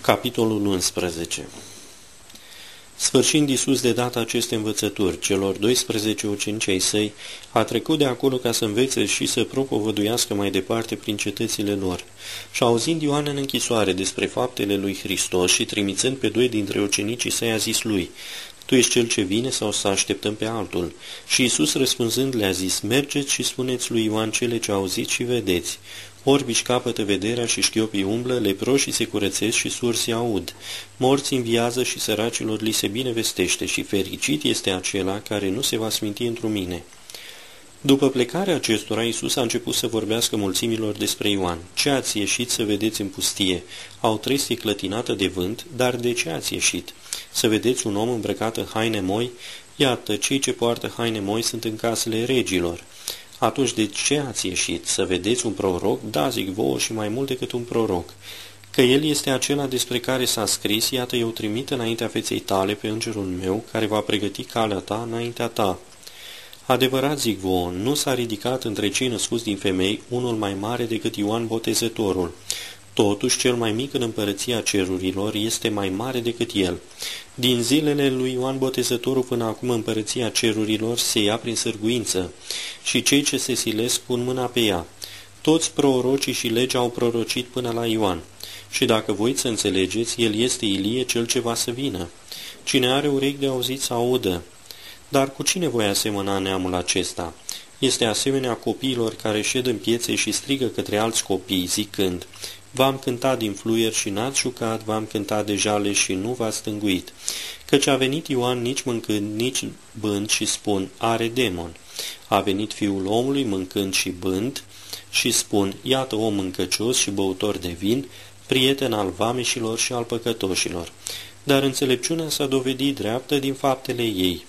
Capitolul 11 Sfârșind Iisus de data aceste învățături, celor 12 ucenici ai săi, a trecut de acolo ca să învețe și să propovăduiască mai departe prin cetățile lor. Și auzind Ioan în închisoare despre faptele lui Hristos și trimițând pe doi dintre ucenicii săi, a zis lui, Tu ești cel ce vine sau să așteptăm pe altul? Și Iisus răspunzând le-a zis, Mergeți și spuneți lui Ioan cele ce auziți și vedeți. Orbi capătă vederea și șchiopii umblă, leproșii se curățesc și sursi aud. Morții înviază și săracilor li se binevestește și fericit este acela care nu se va sminti într mine. După plecarea acestora, Iisus a început să vorbească mulțimilor despre Ioan. Ce ați ieșit să vedeți în pustie? Au trestie clătinată de vânt, dar de ce ați ieșit? Să vedeți un om îmbrăcat în haine moi? Iată, cei ce poartă haine moi sunt în casele regilor. Atunci de ce ați ieșit? Să vedeți un proroc? Da, zic vouă și mai mult decât un proroc. Că el este acela despre care s-a scris, iată eu trimit înaintea feței tale pe îngerul meu, care va pregăti calea ta înaintea ta. Adevărat zic vouă, nu s-a ridicat între cei născuți din femei unul mai mare decât Ioan Botezătorul. Totuși, cel mai mic în împărăția cerurilor este mai mare decât el. Din zilele lui Ioan Botezătorul până acum împărăția cerurilor se ia prin sârguință și cei ce se silesc pun mâna pe ea. Toți prorocii și legea au prorocit până la Ioan. Și dacă voi să înțelegeți, el este Ilie cel ce va să vină. Cine are urechi de auzit să audă. Dar cu cine voi asemăna neamul acesta? Este asemenea copiilor care șed în piețe și strigă către alți copii, zicând, V-am cântat din fluier și n-ați jucat, v-am cântat de jale și nu v-ați stânguit. Căci a venit Ioan nici mâncând, nici bând și spun, are demon. A venit fiul omului mâncând și bând și spun, iată om mâncăcios și băutor de vin, prieten al vameșilor și al păcătoșilor. Dar înțelepciunea s-a dovedit dreaptă din faptele ei.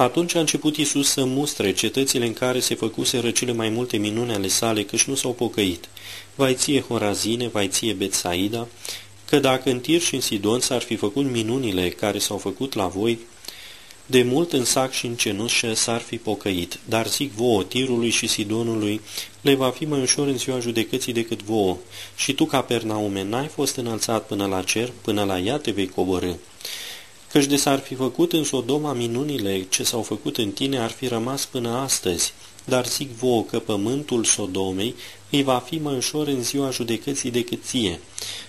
Atunci a început Isus să mustre cetățile în care se făcuse cele mai multe minune ale sale, căci nu s-au pocăit. Vai ție Horazine, vai ție Betsaida, că dacă în Tir și în Sidon s-ar fi făcut minunile care s-au făcut la voi, de mult în sac și în cenușă s-ar fi pocăit, dar zic vouă, Tirului și Sidonului, le va fi mai ușor în ziua judecății decât vouă. Și tu, Capernaume, n-ai fost înălțat până la cer, până la ea te vei coborâ. Căci de s-ar fi făcut în Sodoma minunile ce s-au făcut în tine, ar fi rămas până astăzi. Dar zic vouă că pământul Sodomei îi va fi mai ușor în ziua judecății decât ție.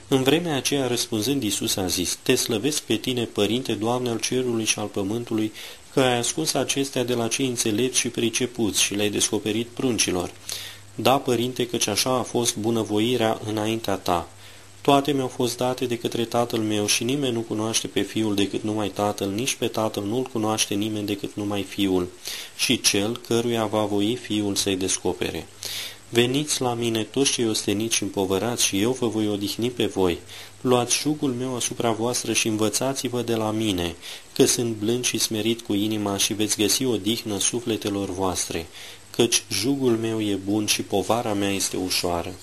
În vremea aceea, răspunzând, Iisus a zis, Te slăvesc pe tine, Părinte, Doamne al cerului și al pământului, că ai ascuns acestea de la cei înțelepți și pricepuți și le-ai descoperit pruncilor. Da, Părinte, căci așa a fost bunăvoirea înaintea ta. Toate mi-au fost date de către tatăl meu și nimeni nu cunoaște pe fiul decât numai tatăl, nici pe tatăl nu-l cunoaște nimeni decât numai fiul și cel căruia va voi fiul să-i descopere. Veniți la mine toți cei osteniți și împovărați și eu vă voi odihni pe voi. Luați jugul meu asupra voastră și învățați-vă de la mine, că sunt blând și smerit cu inima și veți găsi odihnă sufletelor voastre, căci jugul meu e bun și povara mea este ușoară.